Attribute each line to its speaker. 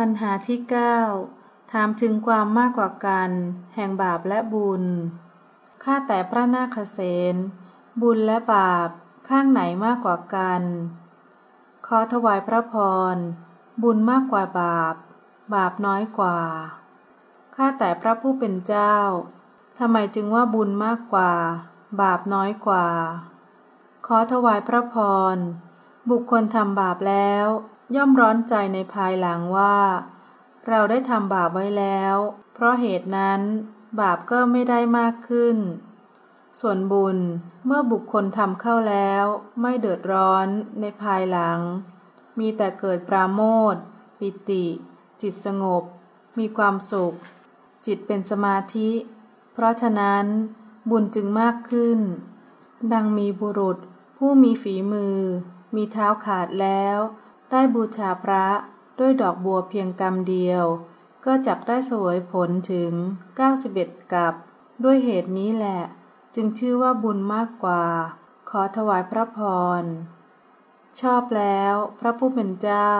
Speaker 1: ปัญหาที่เก้าถามถึงความมากกว่ากัน แห่งบาปและบุญ ข้าแต่พระนาคเษนบุญและบาปข้างไหนมากกว่ากัน ขอถวายพระพร บุญมากกว่าบาป บาปน้อยกว่า ข้าแต่พระผู้เป็นเจ้า ทำไมจึงว่าบุญมากกว่า บาปน้อยกว่า ขอถวายพระพร บุคคลทำบาปแล้ว ย่อมร้อนใจในภายหลังว่า เราได้ทำบาปไว้แล้ว เพราะเหตุนั้น บาปก็ไม่ได้มากขึ้น ส่วนบุญเมื่อบุคคลทำเข้าแล้ว ไม่เดือดร้อนในภายหลัง มีแต่เกิดปราโมทปิติ จิตสงบ มีความสุข จิตเป็นสมาธิ เพราะฉะนั้นบุญจึงมากขึ้น ดังมีบุรุษผู้มีฝีมือ มีเท้าขาดแล้ว ได้บูชาพระด้วยดอกบัวเพียงกรรมเดียว ก็จักได้สวยผลถึง 91 กับ ด้วยเหตุนี้แหละ จึงชื่อว่าบุญมากกว่า ขอถวายพระพร ชอบแล้วพระผู้เป็นเจ้า